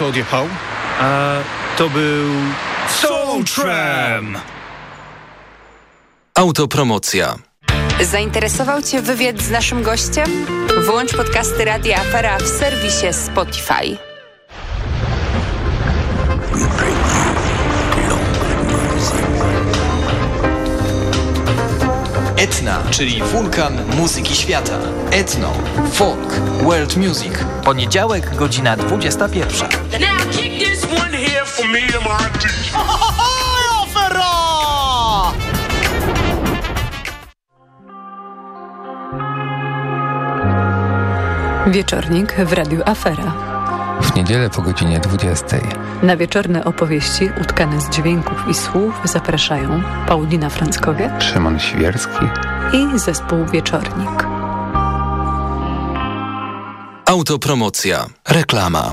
co odjechał? A to był... Soul Tram! Autopromocja. Zainteresował Cię wywiad z naszym gościem? Włącz podcasty Radia Afera w serwisie Spotify. Czyli wulkan muzyki świata. Etno, folk, world music. Poniedziałek, godzina 21. Now kick this one here for me and my. Wieczornik w Radiu Afera. W niedzielę po godzinie 20. Na wieczorne opowieści utkane z dźwięków i słów zapraszają Paulina Franckowiak Szymon Świerski. i zespół Wieczornik. Autopromocja. Reklama.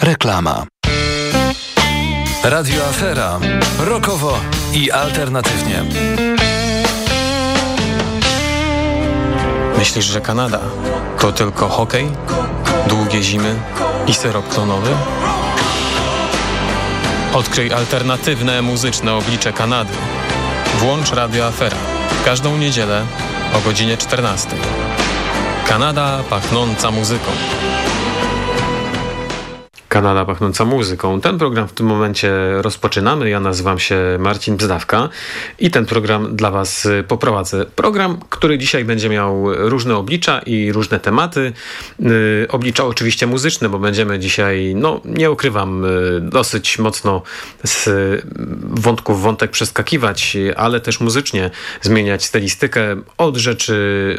Reklama. Radio Afera. Rokowo i alternatywnie. Myślisz, że Kanada to tylko hokej, długie zimy i syrop klonowy? Odkryj alternatywne muzyczne oblicze Kanady. Włącz Radio Afera każdą niedzielę o godzinie 14. Kanada pachnąca muzyką. Kanada pachnąca muzyką. Ten program w tym momencie rozpoczynamy. Ja nazywam się Marcin Bzdawka i ten program dla Was poprowadzę. Program, który dzisiaj będzie miał różne oblicza i różne tematy. Yy, oblicza oczywiście muzyczne, bo będziemy dzisiaj, no nie ukrywam, yy, dosyć mocno z wątków wątek przeskakiwać, ale też muzycznie zmieniać stylistykę od rzeczy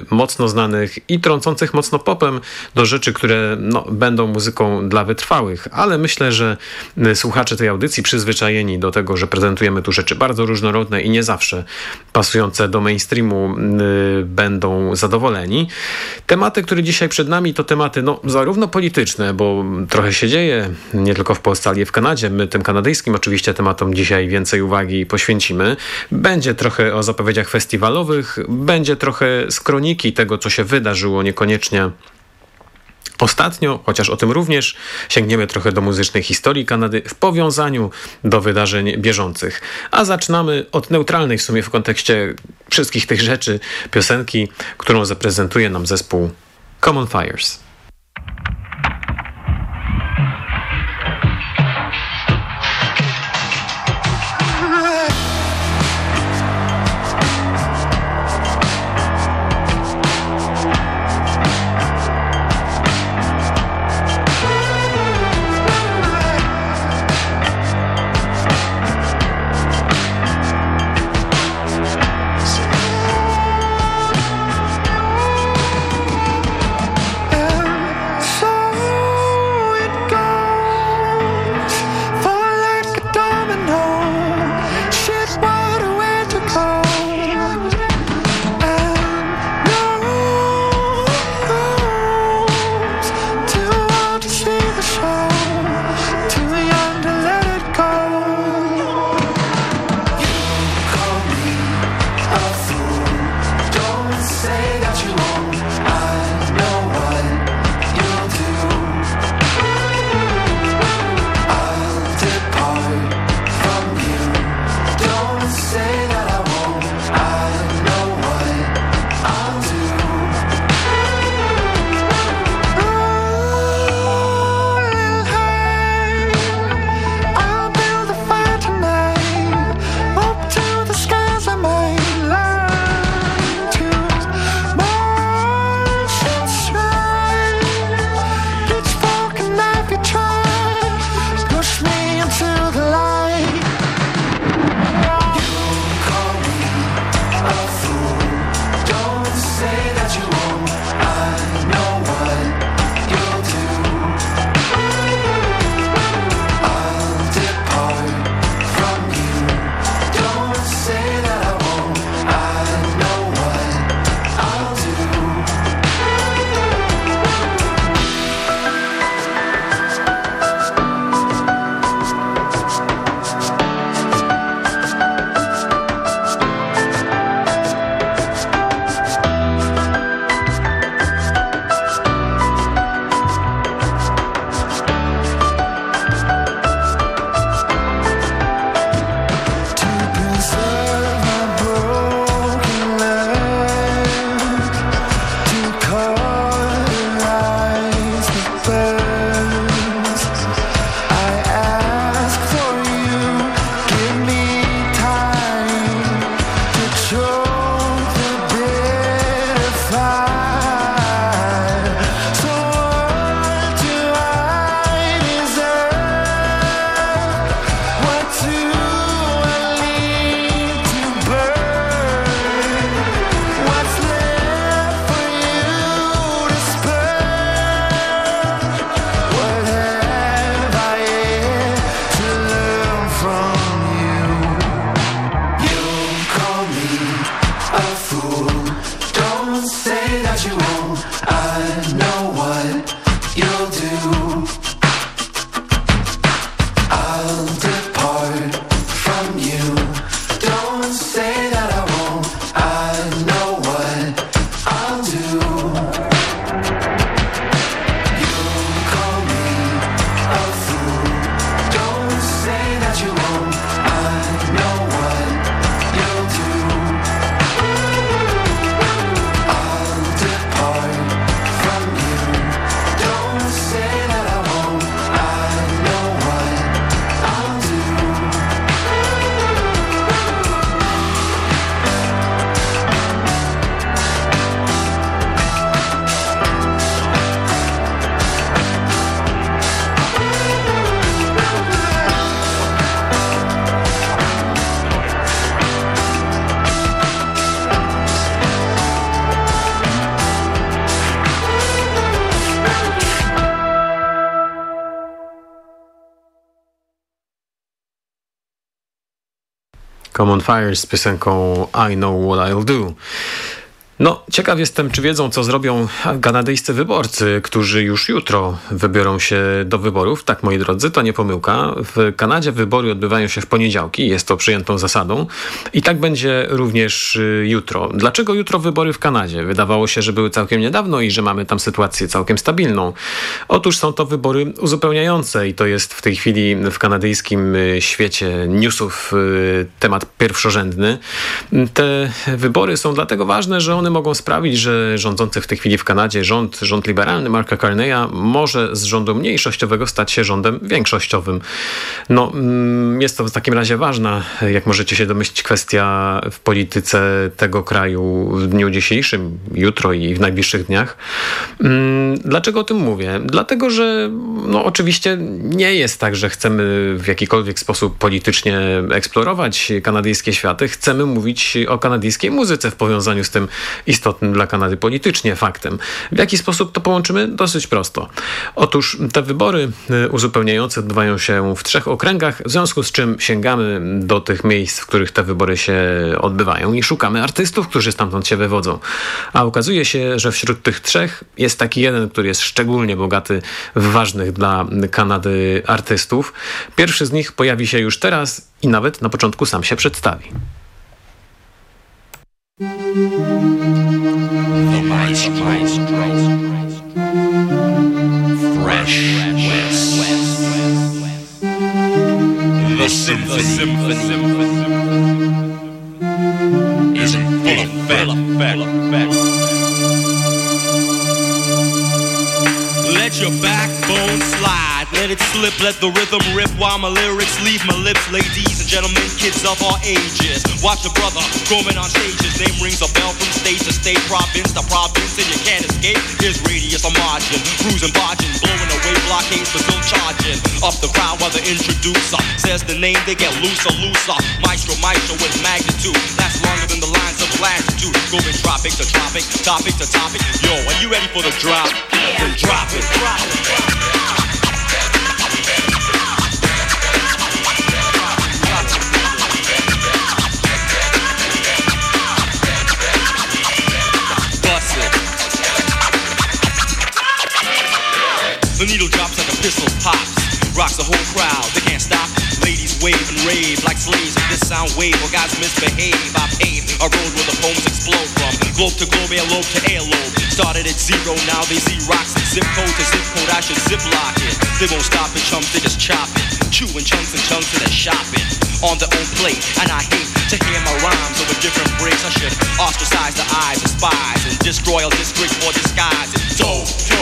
mocno znanych i trącących mocno popem do rzeczy, które no, będą muzyką dla wytrwałych ale myślę, że y, słuchacze tej audycji przyzwyczajeni do tego, że prezentujemy tu rzeczy bardzo różnorodne i nie zawsze pasujące do mainstreamu y, będą zadowoleni. Tematy, które dzisiaj przed nami to tematy no, zarówno polityczne, bo trochę się dzieje, nie tylko w Polsce, ale i w Kanadzie. My tym kanadyjskim oczywiście tematom dzisiaj więcej uwagi poświęcimy. Będzie trochę o zapowiedziach festiwalowych, będzie trochę z kroniki tego, co się wydarzyło, niekoniecznie Ostatnio, chociaż o tym również, sięgniemy trochę do muzycznej historii Kanady w powiązaniu do wydarzeń bieżących. A zaczynamy od neutralnej w sumie w kontekście wszystkich tych rzeczy piosenki, którą zaprezentuje nam zespół Common Fires. Common Fires z piosenką I Know What I'll Do. No, ciekaw jestem, czy wiedzą, co zrobią kanadyjscy wyborcy, którzy już jutro wybiorą się do wyborów. Tak, moi drodzy, to nie pomyłka. W Kanadzie wybory odbywają się w poniedziałki, jest to przyjętą zasadą. I tak będzie również y, jutro. Dlaczego jutro wybory w Kanadzie? Wydawało się, że były całkiem niedawno i że mamy tam sytuację całkiem stabilną. Otóż są to wybory uzupełniające i to jest w tej chwili w kanadyjskim y, świecie newsów y, temat pierwszorzędny. Te wybory są dlatego ważne, że one one mogą sprawić, że rządzący w tej chwili w Kanadzie rząd, rząd liberalny Marka Carneya może z rządu mniejszościowego stać się rządem większościowym. No, mm, jest to w takim razie ważna, jak możecie się domyślić, kwestia w polityce tego kraju w dniu dzisiejszym, jutro i w najbliższych dniach. Mm, dlaczego o tym mówię? Dlatego, że no, oczywiście nie jest tak, że chcemy w jakikolwiek sposób politycznie eksplorować kanadyjskie światy. Chcemy mówić o kanadyjskiej muzyce w powiązaniu z tym, istotnym dla Kanady politycznie faktem. W jaki sposób to połączymy? Dosyć prosto. Otóż te wybory y, uzupełniające odbywają się w trzech okręgach, w związku z czym sięgamy do tych miejsc, w których te wybory się odbywają i szukamy artystów, którzy stamtąd się wywodzą. A okazuje się, że wśród tych trzech jest taki jeden, który jest szczególnie bogaty w ważnych dla Kanady artystów. Pierwszy z nich pojawi się już teraz i nawet na początku sam się przedstawi. The Maestro. Fresh West. The Symphony. The Symphony. Full of full Let your backbone let it slip, let the rhythm rip while my lyrics leave my lips. Ladies and gentlemen, kids of all ages. Watch a brother growing on stages. Name rings a bell from state to state, province to province, and you can't escape. His radius a margin, cruising, barging, blowing away blockades, but still charging. Up the crowd while the introducer says the name, they get looser, looser. Maestro, maestro with magnitude. Lasts longer than the lines of latitude. Going tropic to tropic, topic to topic. Yo, are you ready for the drop? Yeah. Then drop it. Drop it. Drop it. The needle drops like a pistol pops. Rocks the whole crowd, they can't stop. Ladies wave and rave like slaves this sound wave. Or guys misbehave. I pave a road where the poems explode from globe to globe, airlobe to airlobe. Started at zero, now they see rocks zip code to zip code. I should zip lock it. They won't stop it, chumps, they just chop it. Chewing chunks and chunks and they're shopping on their own plate. And I hate to hear my rhymes over different breaks. I should ostracize the eyes of spies and destroy all disgrace or disguise it.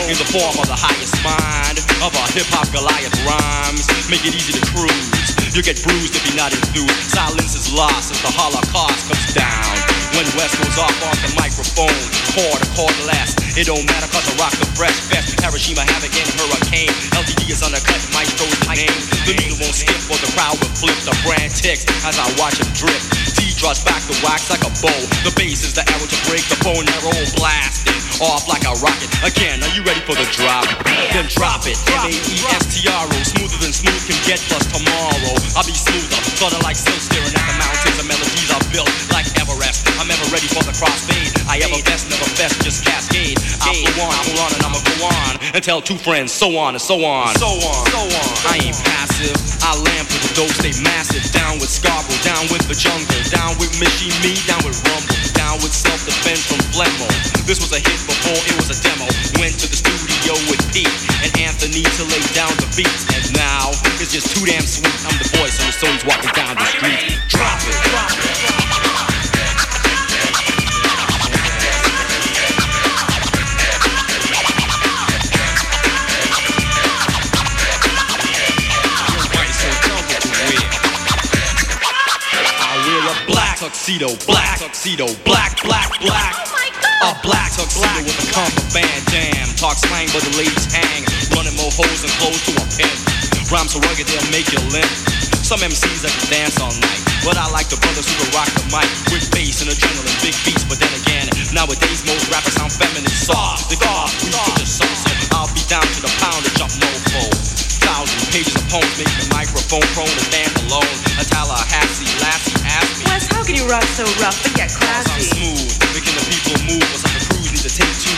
In the form of the highest mind of a hip hop Goliath rhymes. Make it easy to cruise. You get bruised if you're not enthused. Silence is lost as the Holocaust comes down. When West goes off on the microphone, chord or chord less. It don't matter cause I rock the fresh best. Hiroshima, Havoc, and Hurricane. LTD is undercut, Maestro's the name. The needle won't skip or the crowd will flip. The brand ticks as I watch him drip. T draws back the wax like a bow. The bass is the arrow to break the bone arrow blasting off like a rocket. Again, are you ready for the drop? Then drop it. M-A-E-S-T-R-O. Smoother than smooth can get plus tomorrow. I'll be smoother, sorta like silk staring at the mountains. The melodies are built like Everest. I'm ever ready for the crossfade. I ever best, never best, just cascade. I'll go on, I'll run, and I'ma go on and tell two friends, so on and so on, so on, so on. I ain't passive. I lamp for the dope, stay massive. Down with Scarborough, down with the jungle, down with Missy Me, down with Rumble, down with self-defense from Flemmo. This was a hit before it was a demo. Went to the studio with Pete and Anthony to lay down the beats, and now it's just too damn sweet. I'm the voice on the Sony's walking down the street. Drop it, drop it. Drop it. Tuxedo, black tuxedo, black, black, black. Oh my God. a black tuxedo with a contraband, damn. Talk slang, but the ladies hang. Running more holes and clothes to a pin. Rhymes so rugged they'll make you limp. Some MCs that can dance all night, but I like the brothers who can rock the mic with bass and adrenaline, big beats. But then again, nowadays most rappers sound feminine, soft. They got we song, so I'll be down to the pound to jump mofo. Thousand pages of poems make the microphone prone to stand alone. A Tallahassee lassie asked me. you rock so rough, but get classy. smooth, making the people move. What's up, the cruise need to take two,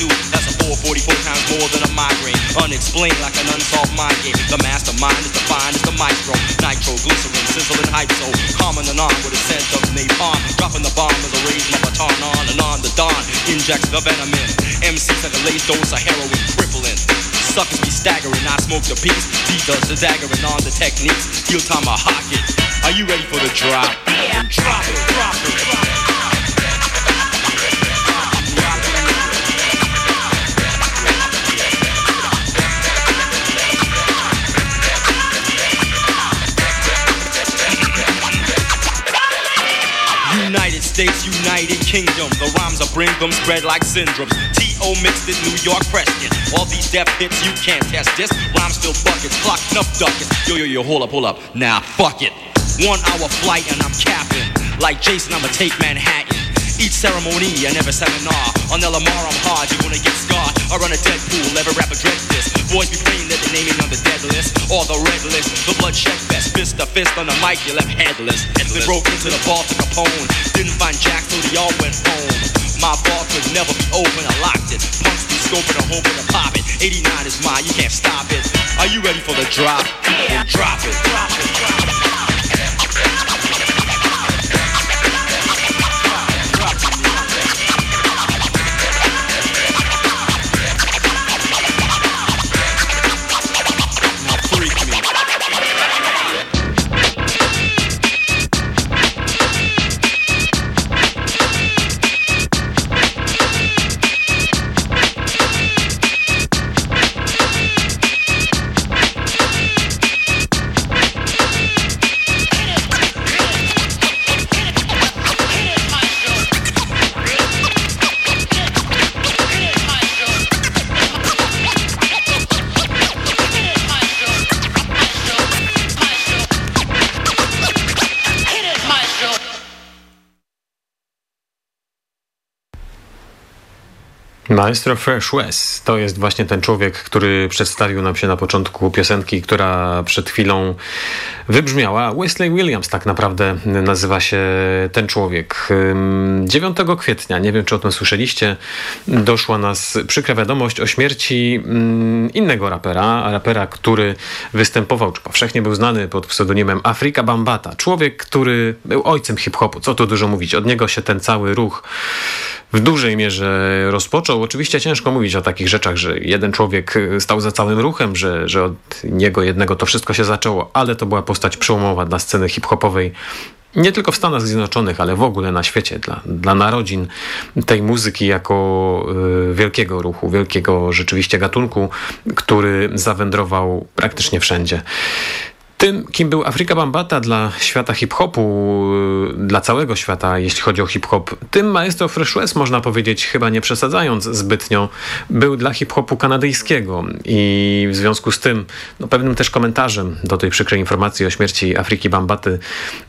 222. That's a 444 times more than a migraine. Unexplained like an unsolved mind game. The mastermind is defined as the maestro. Nitro, glycerin, sizzle and hype so common and on with a scent of napalm. Dropping the bomb as I raise my baton on and on. The dawn injects the venom in. MCs like a late dose of heroin, crippling. Suckers be staggering, I smoke the piece. D does the daggering on the techniques. Feel time I hawk it. Are you ready for the drop? Yeah. Drop it, drop it, drop it. States, United Kingdom. The rhymes I bring them spread like syndromes. T.O. mixed in New York Preston. All these death hits, you can't test this. Rhymes still buckets, clock enough ducats. Yo, yo, yo, hold up, hold up. Now, nah, fuck it. One hour flight and I'm capping. Like Jason, I'ma take Manhattan. Each ceremony and every seminar. On LMR, I'm hard, you're gonna get scarred. I run a dead Deadpool, every rapper dread this. Boys be praying that they naming on the dead list. Or the red list, the bloodshed fest. Fist to fist on the mic, you left headless. They broke into the vault of Capone. Didn't find Jack, so they all went home. My vault could never be open, I locked it. Punks be scoping, I'm hoping to pop it. 89 is mine, you can't stop it. Are you ready for the drop? Drop it, drop it, drop it. Maestro Fresh West to jest właśnie ten człowiek, który przedstawił nam się na początku piosenki, która przed chwilą wybrzmiała. Wesley Williams tak naprawdę nazywa się ten człowiek. 9 kwietnia, nie wiem czy o tym słyszeliście, doszła nas przykra wiadomość o śmierci innego rapera, rapera, który występował, czy powszechnie był znany pod pseudonimem Afrika Bambata. Człowiek, który był ojcem hip-hopu, co tu dużo mówić. Od niego się ten cały ruch w dużej mierze rozpoczął. Oczywiście ciężko mówić o takich rzeczach, że jeden człowiek stał za całym ruchem, że, że od niego jednego to wszystko się zaczęło, ale to była postać przełomowa dla sceny hip-hopowej nie tylko w Stanach Zjednoczonych, ale w ogóle na świecie, dla, dla narodzin tej muzyki jako y, wielkiego ruchu, wielkiego rzeczywiście gatunku, który zawędrował praktycznie wszędzie. Tym, kim był Afryka Bambata dla świata hip-hopu, dla całego świata, jeśli chodzi o hip-hop, tym maestro Fresh West, można powiedzieć, chyba nie przesadzając zbytnio, był dla hip-hopu kanadyjskiego. I w związku z tym, no, pewnym też komentarzem do tej przykrej informacji o śmierci Afryki Bambaty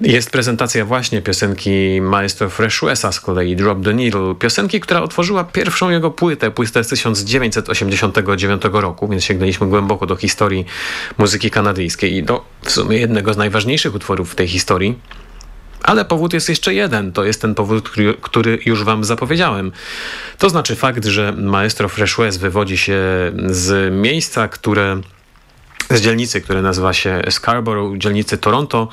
jest prezentacja właśnie piosenki maestro Fresh Westa z kolei Drop the Needle, piosenki, która otworzyła pierwszą jego płytę, płytę z 1989 roku, więc sięgnęliśmy głęboko do historii muzyki kanadyjskiej. I do w sumie jednego z najważniejszych utworów w tej historii. Ale powód jest jeszcze jeden. To jest ten powód, który już wam zapowiedziałem. To znaczy fakt, że maestro Fresh West wywodzi się z miejsca, które z dzielnicy, które nazywa się Scarborough, dzielnicy Toronto.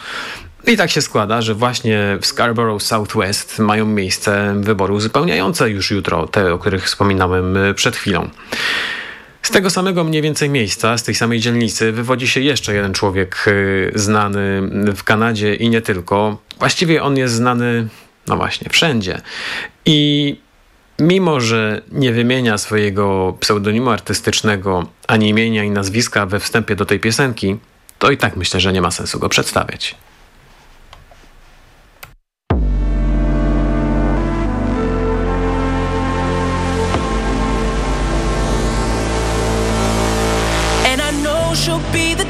I tak się składa, że właśnie w Scarborough Southwest mają miejsce wybory uzupełniające już jutro, te, o których wspominałem przed chwilą. Z tego samego mniej więcej miejsca, z tej samej dzielnicy, wywodzi się jeszcze jeden człowiek y, znany w Kanadzie i nie tylko. Właściwie on jest znany, no właśnie, wszędzie. I mimo, że nie wymienia swojego pseudonimu artystycznego ani imienia i nazwiska we wstępie do tej piosenki, to i tak myślę, że nie ma sensu go przedstawiać.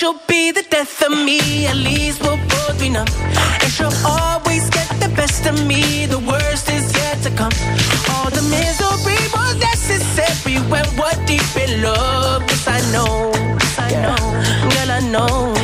she'll be the death of me. At least we'll both be numb. And she'll always get the best of me. The worst is yet to come. All the misery was necessary when we're deep in love. Yes, I know. Yes, I know. Girl, I know.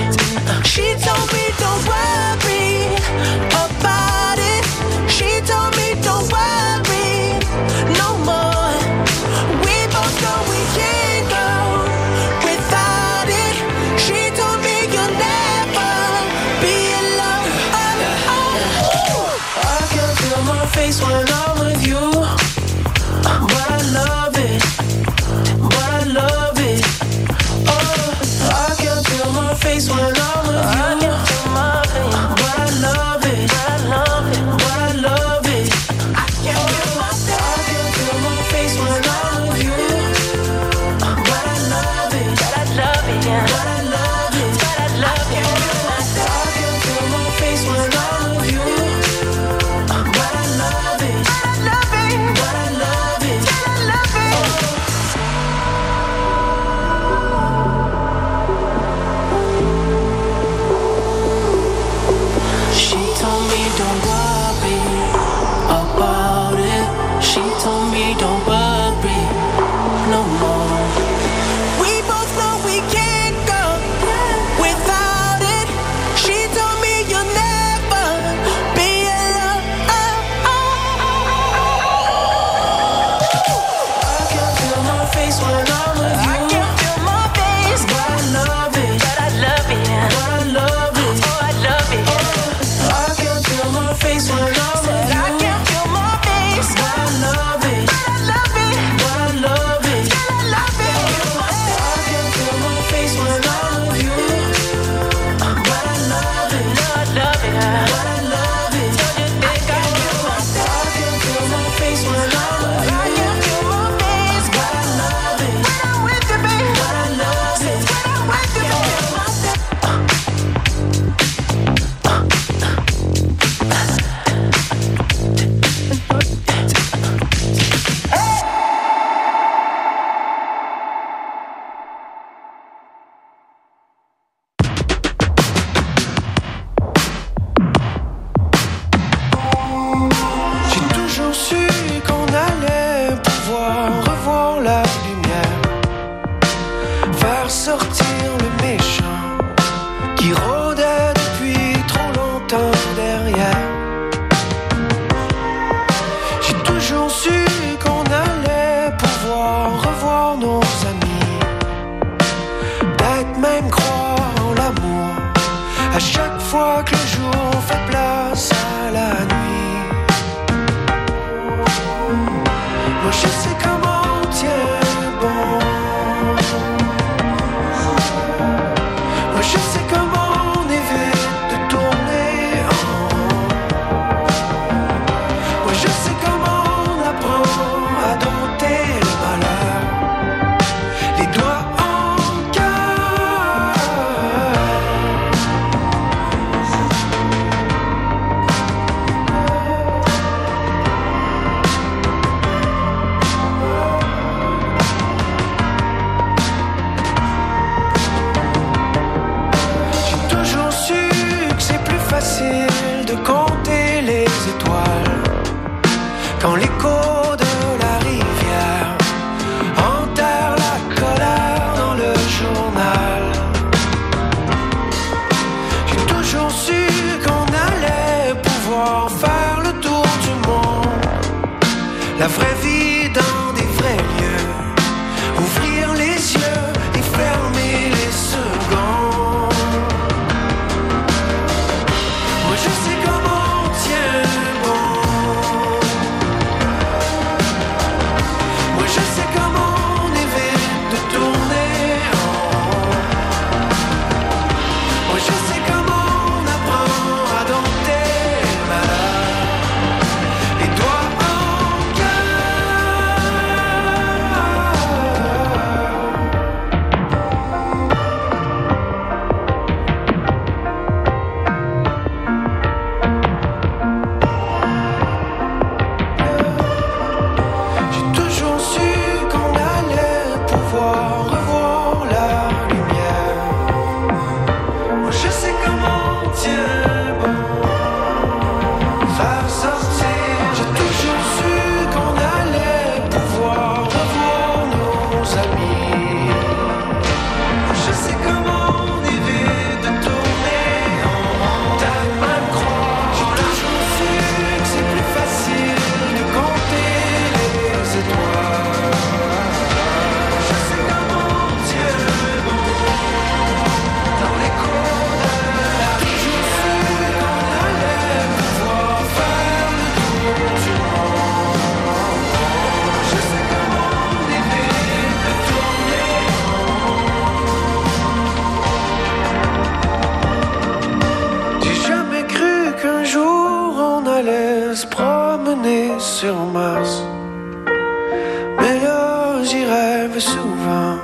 Rêve souvent.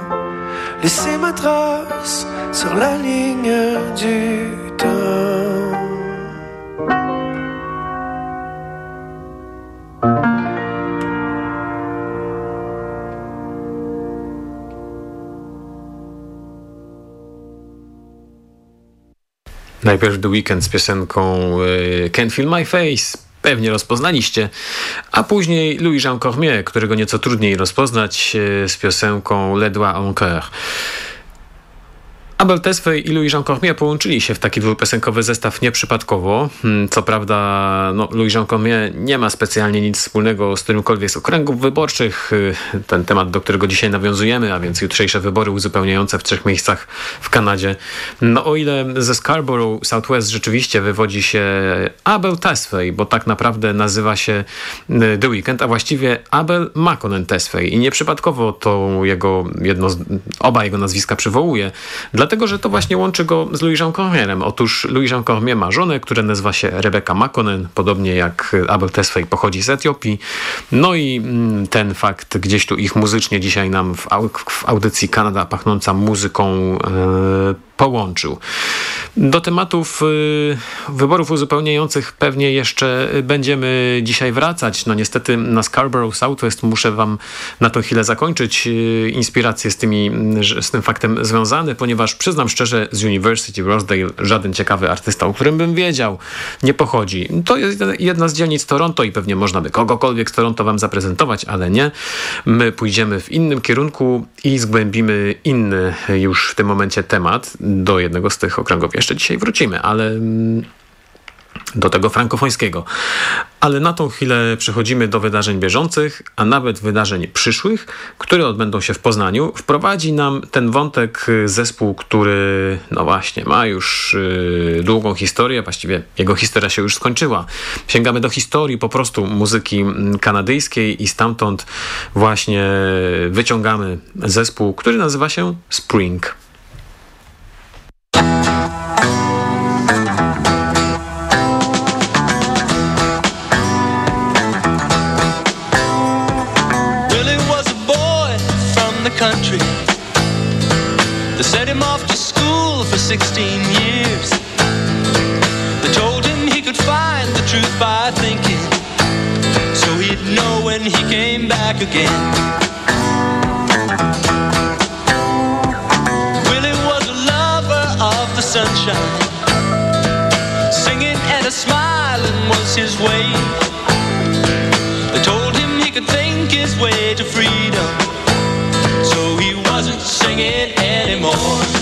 Laisser ma trace sur la ligne du temps. Najpierw The Weeknd z piosenką y, Can't Feel My Face. Pewnie rozpoznaliście, a później Louis Jean Cormier, którego nieco trudniej rozpoznać y, z piosenką Le Doigt en Coeur. Abel Tesfaye i Louis Jean Cormier połączyli się w taki dwupiosenkowy zestaw nieprzypadkowo. Hmm, co prawda no, Louis Jean Cormier nie ma specjalnie nic wspólnego z którymkolwiek z okręgów wyborczych. Y, ten temat, do którego dzisiaj nawiązujemy, a więc jutrzejsze wybory uzupełniające w trzech miejscach w Kanadzie. No o ile ze Scarborough Southwest rzeczywiście wywodzi się Abel Tesfaye, bo tak naprawdę nazywa się y, The Weekend, a właściwie Abel Makonnen Tesfaye i nieprzypadkowo to jego jedno oba jego nazwiska przywołuje. Dlatego dlatego że to właśnie łączy go z Louisem Cormierem. Otóż Louis Cormier ma żonę, która nazywa się Rebecca Makonnen, podobnie jak Abel Tesfaye pochodzi z Etiopii. No i mm, ten fakt gdzieś tu ich muzycznie dzisiaj nam w, audycji Kanada pachnąca muzyką yy, połączył. Do tematów y, wyborów uzupełniających pewnie jeszcze będziemy dzisiaj wracać. No niestety na Scarborough Southwest muszę wam na tą chwilę zakończyć y, inspiracje z, tymi, z tym faktem związane, ponieważ przyznam szczerze z University Rosedale żaden ciekawy artysta, o którym bym wiedział, nie pochodzi. To jest jedna z dzielnic Toronto i pewnie można by kogokolwiek z Toronto wam zaprezentować, ale nie. My pójdziemy w innym kierunku i zgłębimy inny już w tym momencie temat do jednego z tych okręgów jeszcze dzisiaj wrócimy, ale mm, do tego frankofońskiego. Ale na tą chwilę przechodzimy do wydarzeń bieżących, a nawet wydarzeń przyszłych, które odbędą się w Poznaniu. Wprowadzi nam ten wątek zespół, który no właśnie ma już yy, długą historię, właściwie jego historia się już skończyła. Sięgamy do historii po prostu muzyki mm, kanadyjskiej i stamtąd właśnie wyciągamy zespół, który nazywa się Spring. 16 years. They told him he could find the truth by thinking, so he'd know when he came back again. Willie was a lover of the sunshine, singing and a smiling was his way. They told him he could think his way to freedom so he wasn't singing anymore.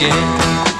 again.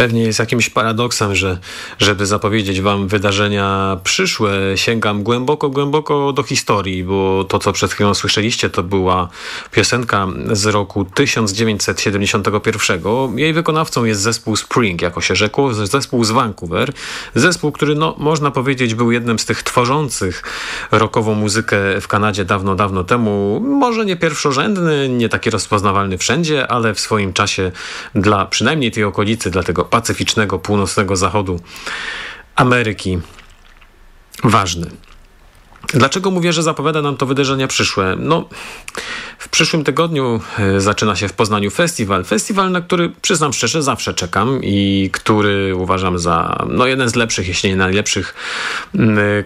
Pewnie jest jakimś paradoksem, że żeby zapowiedzieć wam wydarzenia przyszłe, sięgam głęboko, głęboko do historii, bo to, co przed chwilą słyszeliście, to była piosenka z roku 1971. Jej wykonawcą jest zespół Spring, jako się rzekło, zespół z Vancouver. Zespół, który, no, można powiedzieć, był jednym z tych tworzących rockową muzykę w Kanadzie dawno, dawno temu. Może nie pierwszorzędny, nie taki rozpoznawalny wszędzie, ale w swoim czasie dla przynajmniej tej okolicy, dla tego pacyficznego, północnego zachodu Ameryki ważny. Dlaczego mówię, że zapowiada nam to wydarzenia przyszłe? No, w przyszłym tygodniu e, zaczyna się w Poznaniu festiwal. Festiwal, na który przyznam szczerze, zawsze czekam i który uważam za no, jeden z lepszych, jeśli nie najlepszych,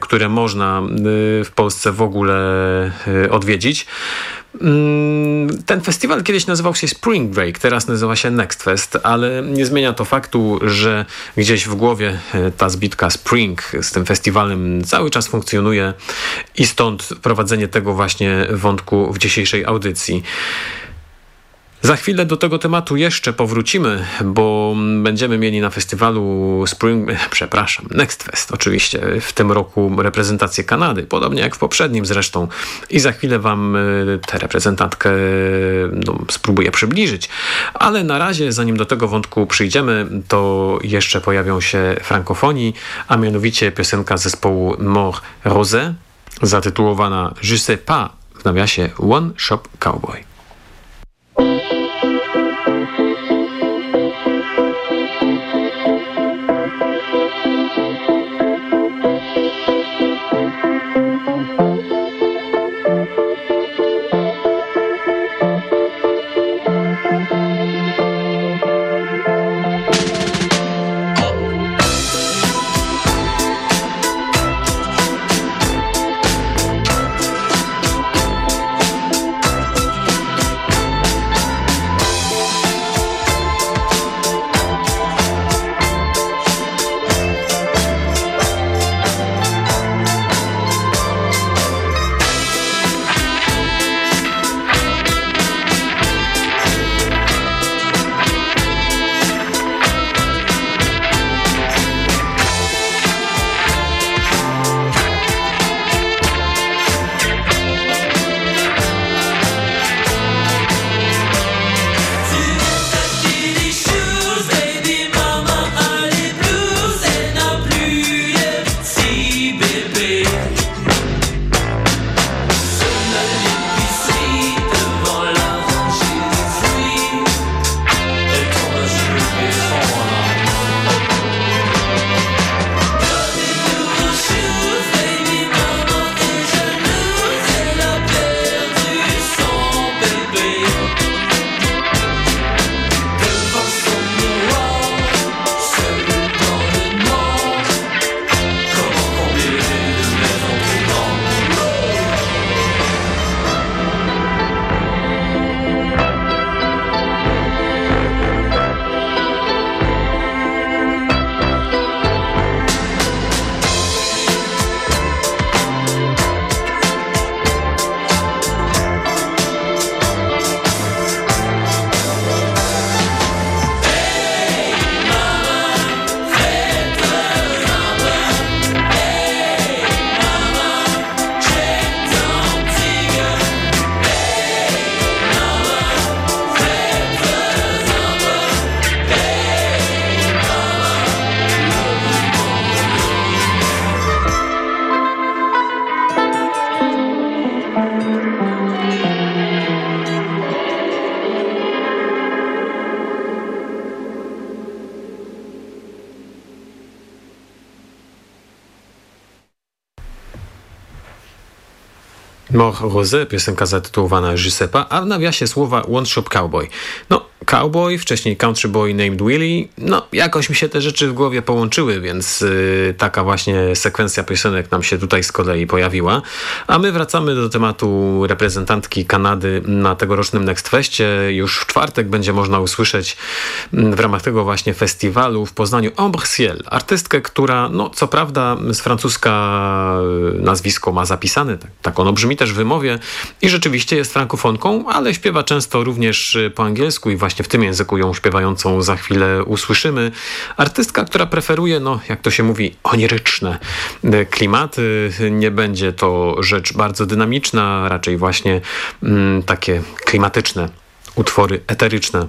które można w Polsce w ogóle e, odwiedzić. Mm, ten festiwal kiedyś nazywał się Spring Break, teraz nazywa się Next Fest, ale nie zmienia to faktu, że gdzieś w głowie e, ta zbitka Spring z tym festiwalem cały czas funkcjonuje i stąd prowadzenie tego właśnie wątku w dzisiejszej audycji. Za chwilę do tego tematu jeszcze powrócimy, bo będziemy mieli na festiwalu Spring, przepraszam, Next Fest oczywiście, w tym roku reprezentację Kanady, podobnie jak w poprzednim zresztą. I za chwilę wam e, tę reprezentantkę no, spróbuję przybliżyć. Ale na razie, zanim do tego wątku przyjdziemy, to jeszcze pojawią się frankofonii, a mianowicie piosenka zespołu Mort Rosé, zatytułowana Je sais pas, w nawiasie One Shop Cowboy. Mort Rosé, piosenka zatytułowana Giuseppa, a w nawiasie słowa One Shop Cowboy. No, Cowboy, wcześniej Country Boy Named Willie. No, jakoś mi się te rzeczy w głowie połączyły, więc yy, taka właśnie sekwencja piosenek nam się tutaj z kolei pojawiła. A my wracamy do tematu reprezentantki Kanady na tegorocznym Next Festie. Już w czwartek będzie można usłyszeć mm, w ramach tego właśnie festiwalu w Poznaniu Ambre Ciel, artystkę, która, no co prawda z francuska y, nazwisko ma zapisane, tak, tak ono brzmi też w wymowie i rzeczywiście jest frankofonką, ale śpiewa często również y, po angielsku i w właśnie w tym języku ją śpiewającą za chwilę usłyszymy. Artystka, która preferuje, no jak to się mówi, oniryczne klimaty. Nie będzie to rzecz bardzo dynamiczna, raczej właśnie mm, takie klimatyczne utwory eteryczne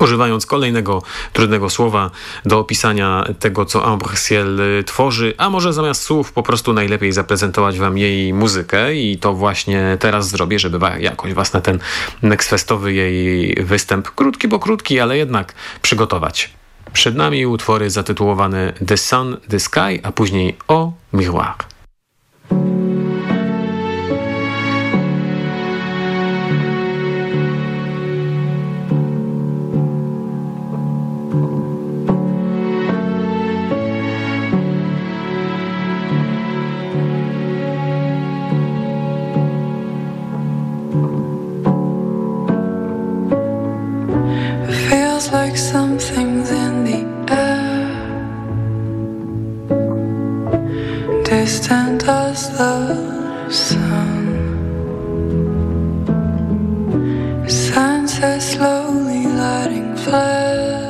używając kolejnego trudnego słowa do opisania tego, co Ambrosiel y, tworzy, a może zamiast słów po prostu najlepiej zaprezentować wam jej muzykę i to właśnie teraz zrobię, żeby jakoś was na ten nextfestowy jej występ, krótki bo krótki, ale jednak przygotować. Przed nami utwory zatytułowane The Sun, The Sky, a później O Miroir. was love sung. Sunset slowly lighting flares.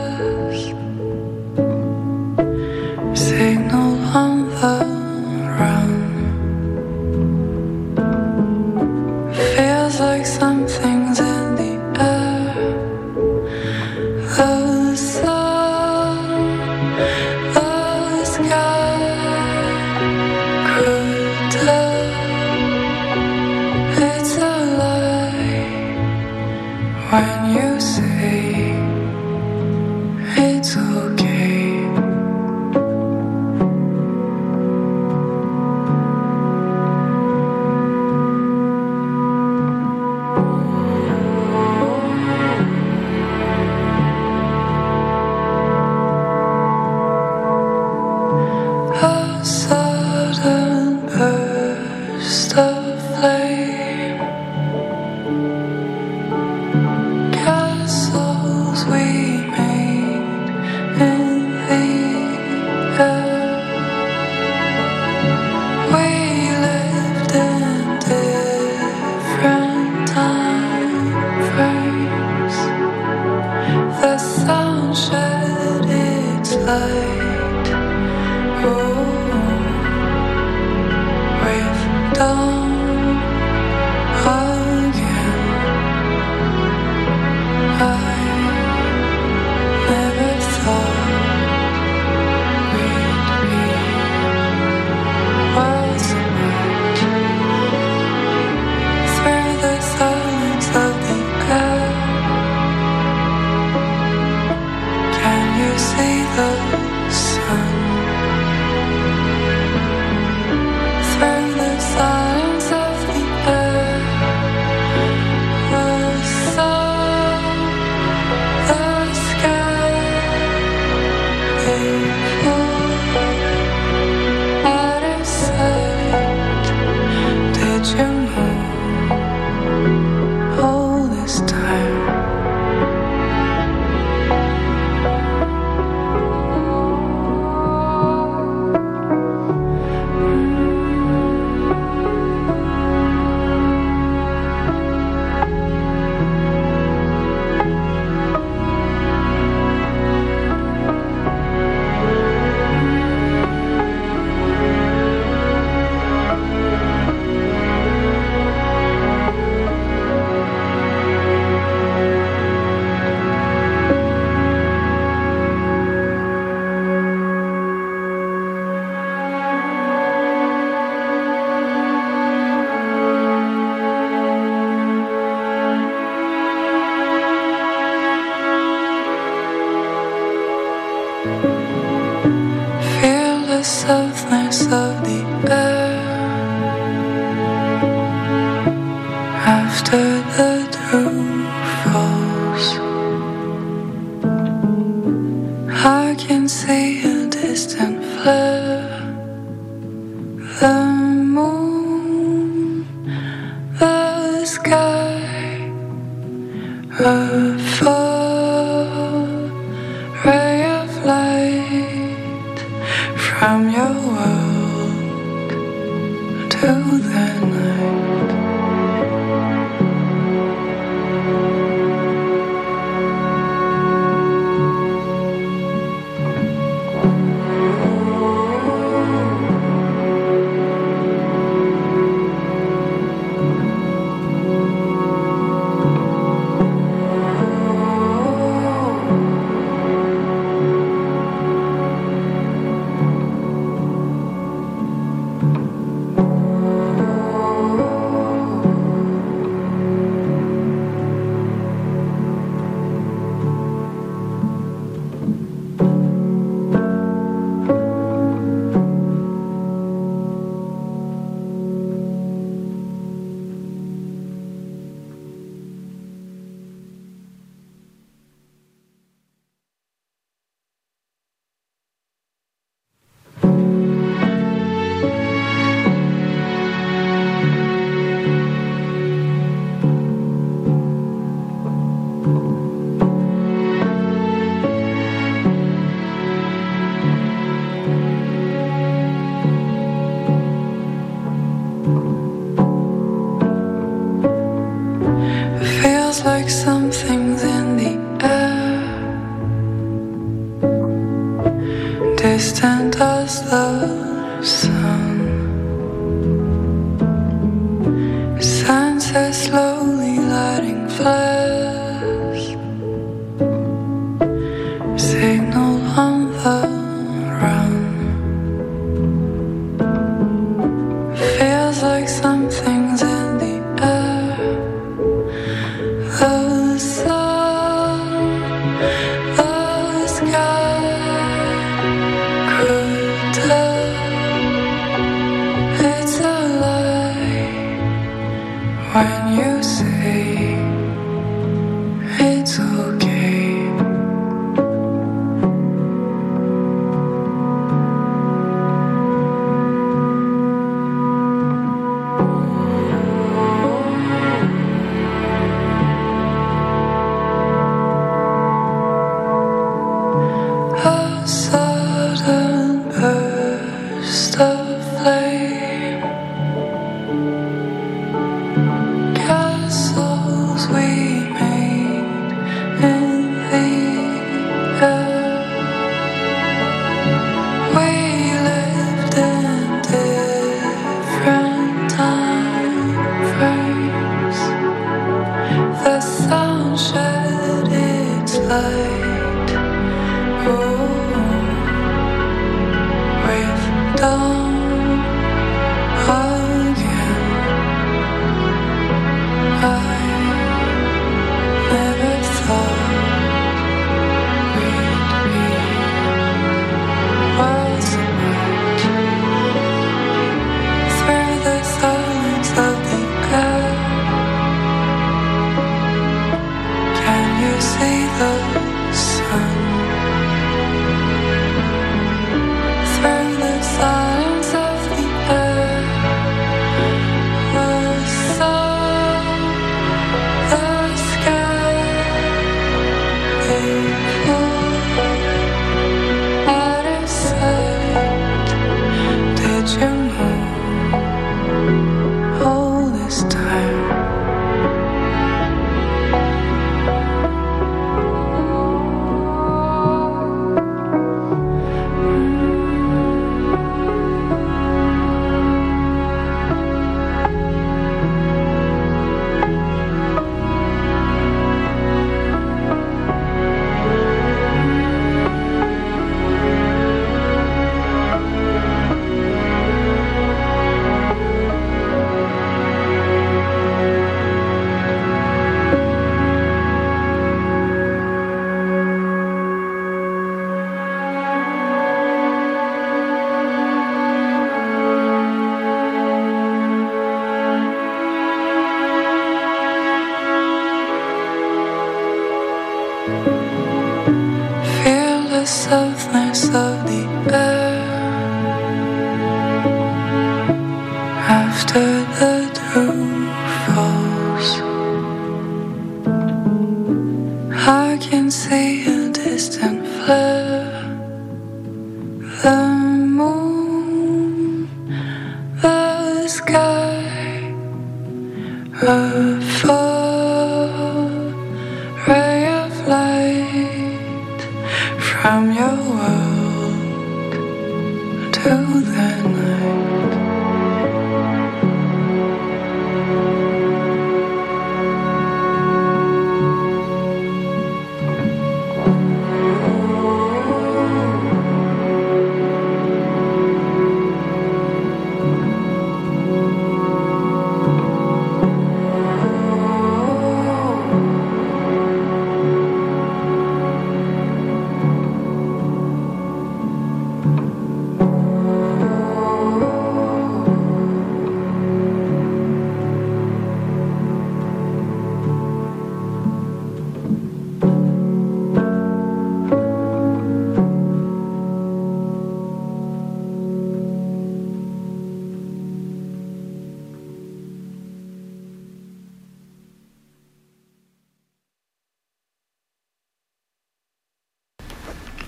it's a When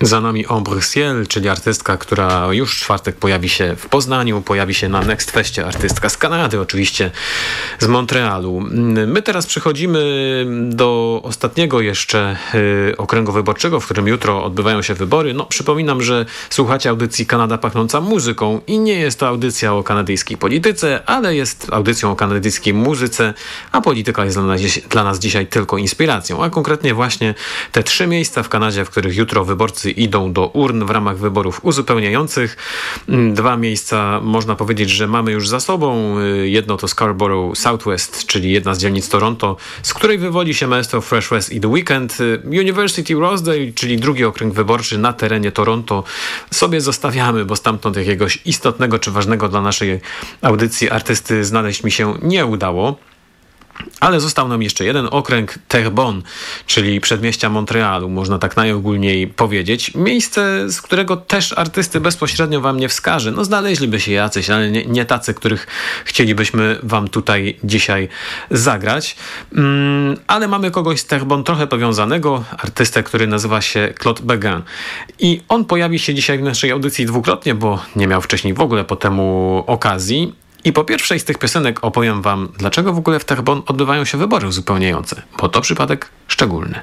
Za nami Ombre czyli artystka, która już w czwartek pojawi się w Poznaniu, pojawi się na Next Festie, artystka z Kanady, oczywiście z Montrealu. My teraz przechodzimy do ostatniego jeszcze y, okręgu wyborczego, w którym jutro odbywają się wybory. No, przypominam, że słuchacie audycji Kanada pachnąca muzyką i nie jest to audycja o kanadyjskiej polityce, ale jest audycją o kanadyjskiej muzyce, a polityka jest dla nas, dla nas dzisiaj tylko inspiracją, a konkretnie właśnie te trzy miejsca w Kanadzie, w których jutro wyborcy idą do urn w ramach wyborów uzupełniających. Mm, dwa miejsca można powiedzieć, że mamy już za sobą. Y, jedno to Scarborough Southwest, czyli jedna z dzielnic Toronto, z której wywodzi się maestro Fresh West i The Weekend. Y, University Rosedale, czyli drugi okręg wyborczy na terenie Toronto, sobie zostawiamy, bo stamtąd jakiegoś istotnego czy ważnego dla naszej audycji artysty znaleźć mi się nie udało. Ale został nam jeszcze jeden okręg Terrebonne, czyli przedmieścia Montrealu, można tak najogólniej powiedzieć. Miejsce, z którego też artysty bezpośrednio wam nie wskaże. No znaleźliby się jacyś, ale nie, nie tacy, których chcielibyśmy wam tutaj dzisiaj zagrać. Mm, ale mamy kogoś z Terrebonne trochę powiązanego, artystę, który nazywa się Claude Begin. I on pojawi się dzisiaj w naszej audycji dwukrotnie, bo nie miał wcześniej w ogóle po temu okazji. I po pierwszej z tych piosenek opowiem wam, dlaczego w ogóle w Terrebonne odbywają się wybory uzupełniające, bo to przypadek szczególny.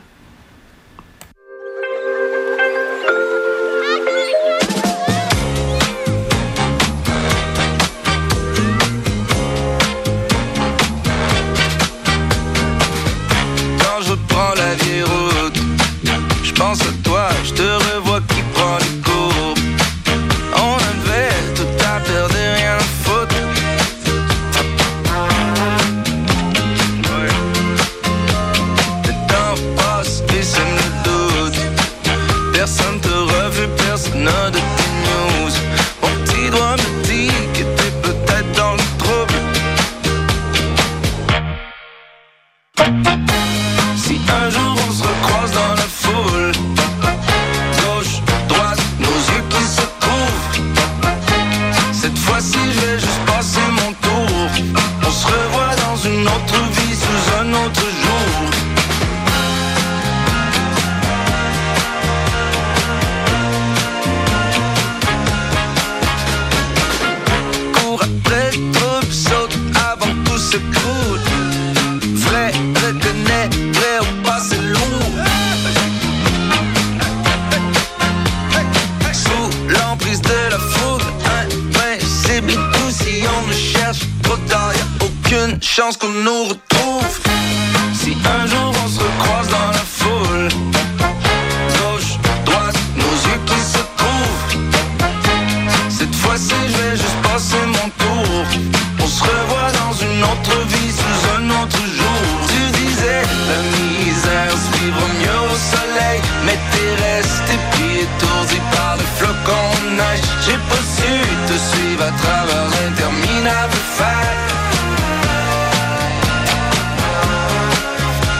J'ai pas te suivre à travers l'interminable fac.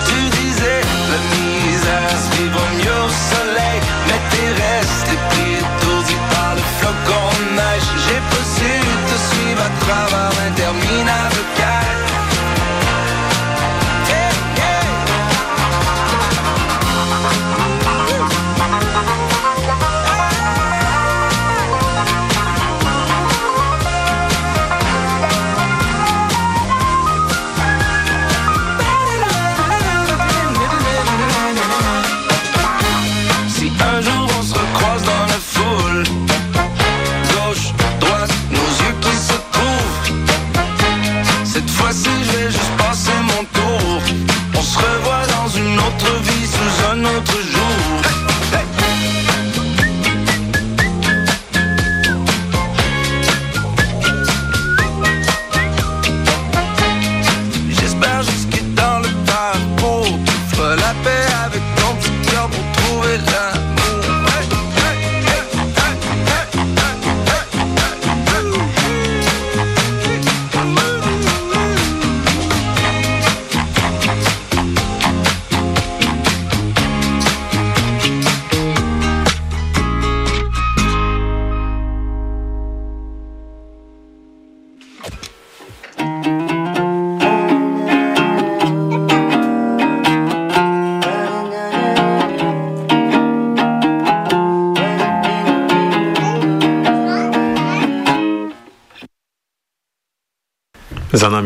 Tu disais la misère se vit mieux au soleil, mais t'es resté pris étourdi par le flocon de neige. J'ai pas te suivre à travers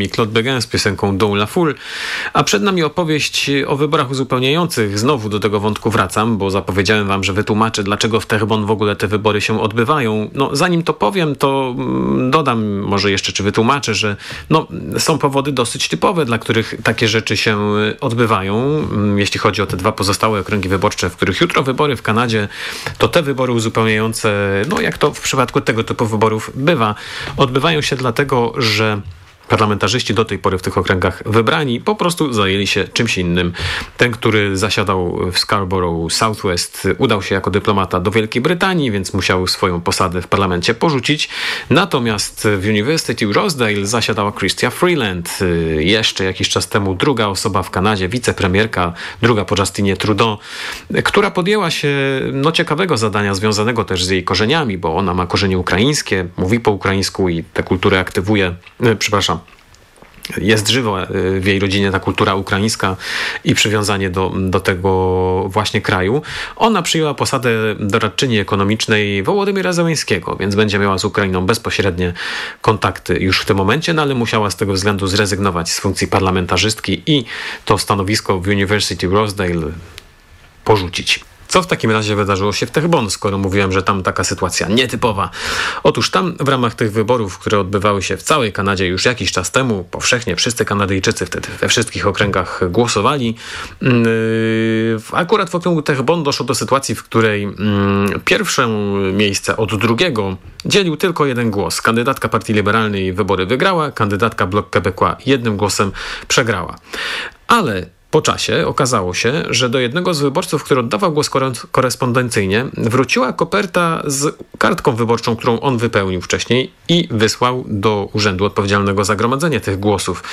nami Claude Beguin z piosenką Dont la Foule, a przed nami opowieść o wyborach uzupełniających. Znowu do tego wątku wracam, bo zapowiedziałem wam, że wytłumaczę, dlaczego w Terrebonne w ogóle te wybory się odbywają. No, zanim to powiem, to mm, dodam może jeszcze, czy wytłumaczę, że no, są powody dosyć typowe, dla których takie rzeczy się odbywają. Mm, jeśli chodzi o te dwa pozostałe okręgi wyborcze, w których jutro wybory w Kanadzie, to te wybory uzupełniające, no jak to w przypadku tego typu wyborów bywa, odbywają się dlatego, że parlamentarzyści do tej pory w tych okręgach wybrani po prostu zajęli się czymś innym. Ten, który zasiadał w Scarborough Southwest, udał się jako dyplomata do Wielkiej Brytanii, więc musiał swoją posadę w parlamencie porzucić. Natomiast w University Rosedale zasiadała Christia Freeland. Jeszcze jakiś czas temu druga osoba w Kanadzie, wicepremierka, druga po Justinie Trudeau, która podjęła się no, ciekawego zadania związanego też z jej korzeniami, bo ona ma korzenie ukraińskie, mówi po ukraińsku i tę kulturę aktywuje, przepraszam, jest żywa y, w jej rodzinie ta kultura ukraińska i przywiązanie do, do tego właśnie kraju. Ona przyjęła posadę doradczyni ekonomicznej Wołodymyra Zełęńskiego, więc będzie miała z Ukrainą bezpośrednie kontakty już w tym momencie, no ale musiała z tego względu zrezygnować z funkcji parlamentarzystki i to stanowisko w University Rosedale porzucić. Co w takim razie wydarzyło się w Terrebonne, skoro mówiłem, że tam taka sytuacja nietypowa? Otóż tam w ramach tych wyborów, które odbywały się w całej Kanadzie już jakiś czas temu, powszechnie wszyscy Kanadyjczycy wtedy we wszystkich okręgach głosowali. Mm, akurat w okręgu Terrebonne doszło do sytuacji, w której mm, pierwsze miejsce od drugiego dzielił tylko jeden głos. Kandydatka Partii Liberalnej wybory wygrała, kandydatka Blok Quebecois jednym głosem przegrała. Ale po czasie okazało się, że do jednego z wyborców, który oddawał głos korespondencyjnie, wróciła koperta z kartką wyborczą, którą on wypełnił wcześniej i wysłał do urzędu odpowiedzialnego za gromadzenie tych głosów.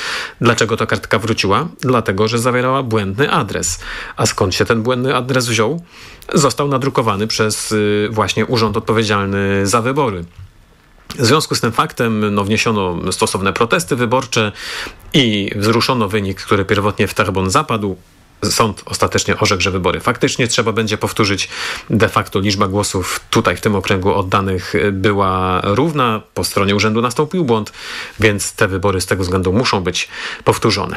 Dlaczego ta kartka wróciła? Dlatego, że zawierała błędny adres. A skąd się ten błędny adres wziął? Został nadrukowany przez y, właśnie urząd odpowiedzialny za wybory. W związku z tym faktem no, wniesiono stosowne protesty wyborcze i wzruszono wynik, który pierwotnie w Terrebonne zapadł. Sąd ostatecznie orzekł, że wybory faktycznie trzeba będzie powtórzyć. De facto liczba głosów tutaj w tym okręgu oddanych była równa. Po stronie urzędu nastąpił błąd, więc te wybory z tego względu muszą być powtórzone.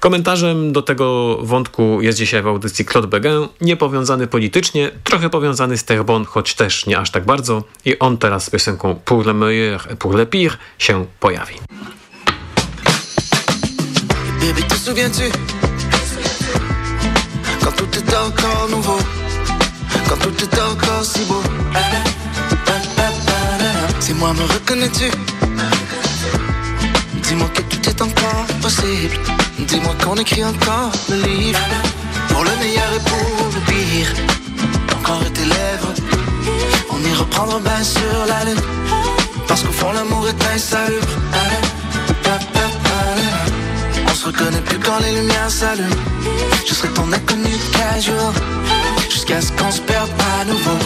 Komentarzem do tego wątku jest dzisiaj w audycji Claude Beguin, niepowiązany politycznie, trochę powiązany z Terbon, choć też nie aż tak bardzo. I on teraz z piosenką Pour le meilleur et pour le pire się pojawi. Baby, te souviens-tu? Quand tout est encore nouveau. Quand tout est encore si beau. C'est moi, me reconnais-tu? Dis-moi que tout est encore possible Dis-moi qu'on écrit encore le livre Pour le meilleur et pour le pire. Encore tes lèvres On y reprendra bien sur la lune. Parce qu'au fond l'amour est insalubre On se reconnaît plus quand les lumières s'allument. Je serai ton inconnu casual Jusqu'à ce qu'on se perde à nouveau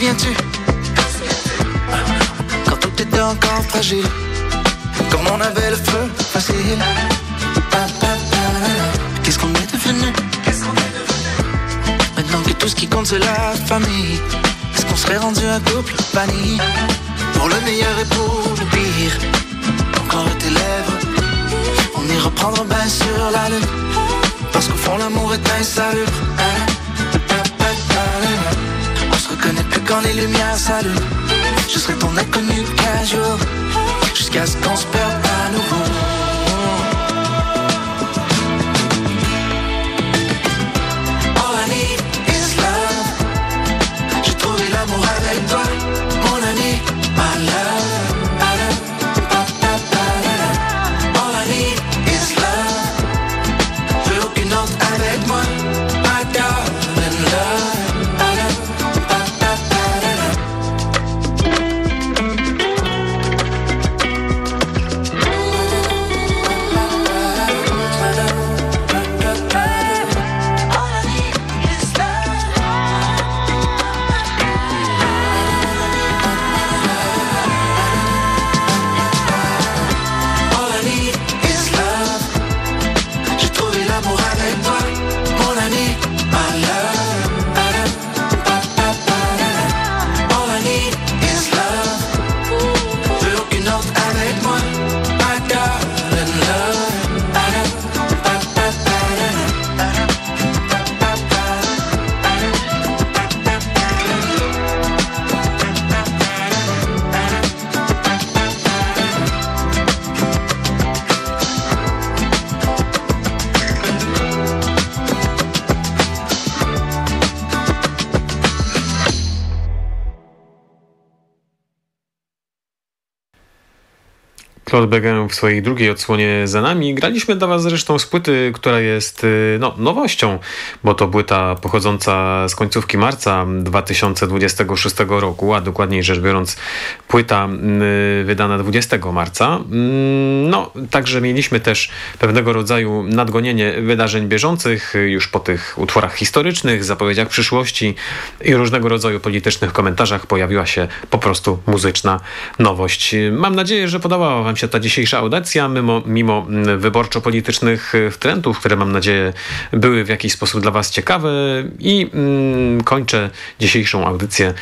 souviens-tu? Quand tout était encore fragile Comme on avait le feu facile. Qu'est-ce qu'on est devenu? Maintenant que tout ce qui compte c'est la famille Est-ce qu'on serait rendu un couple banni? Pour le meilleur et pour le pire Encore tes lèvres On y reprendra bien sur la lune. Parce qu'au fond l'amour est insalubre reconnais plus quand les lumières s'allument. Je serai ton inconnu casual jusqu'à ce qu'on se perde à nouveau. Claude Begin w swojej drugiej odsłonie za nami. Graliśmy dla Was zresztą z płyty, która jest y, no, nowością, bo to płyta pochodząca z końcówki marca 2026 roku, a dokładniej rzecz biorąc płyta y, wydana 20 marca. Mm, no, także mieliśmy też pewnego rodzaju nadgonienie wydarzeń bieżących już po tych utworach historycznych, zapowiedziach przyszłości i różnego rodzaju politycznych komentarzach pojawiła się po prostu muzyczna nowość. Mam nadzieję, że podobała Wam się ta dzisiejsza audycja, mimo, mimo wyborczo-politycznych trendów, które mam nadzieję były w jakiś sposób dla Was ciekawe i mm, kończę dzisiejszą audycję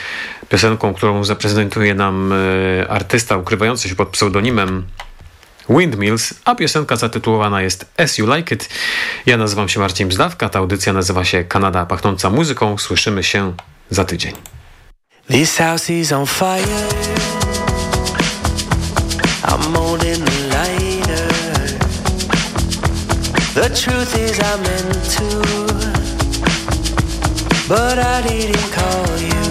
piosenką, którą zaprezentuje nam e, artysta ukrywający się pod pseudonimem Windmills, a piosenka zatytułowana jest As You Like It. Ja nazywam się Marcin Bzdawka, ta audycja nazywa się Kanada pachnąca muzyką. Słyszymy się za tydzień. This house is on fire. I'm holding The truth is I meant to, but I didn't call you.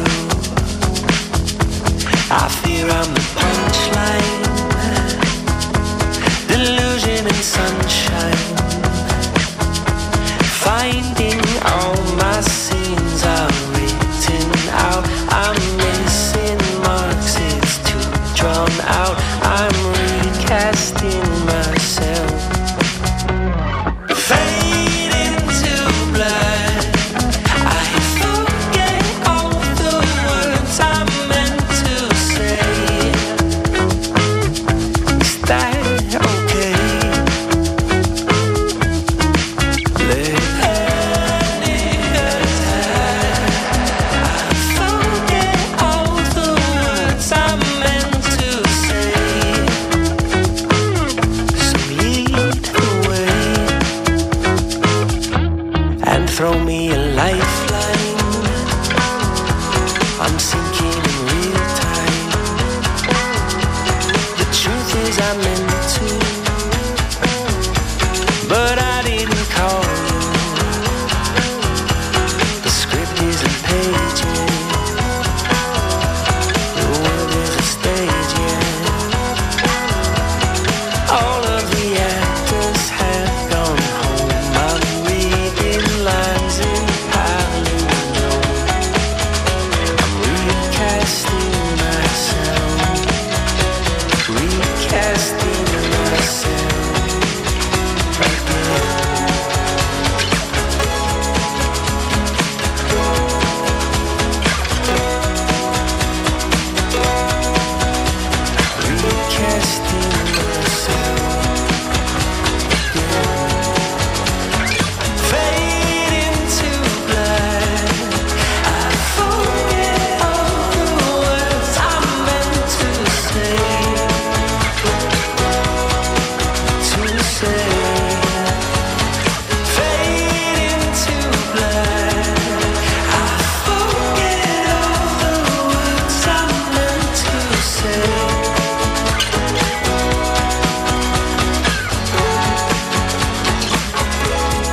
I fear I'm the punchline, delusion and sunshine. Finding all my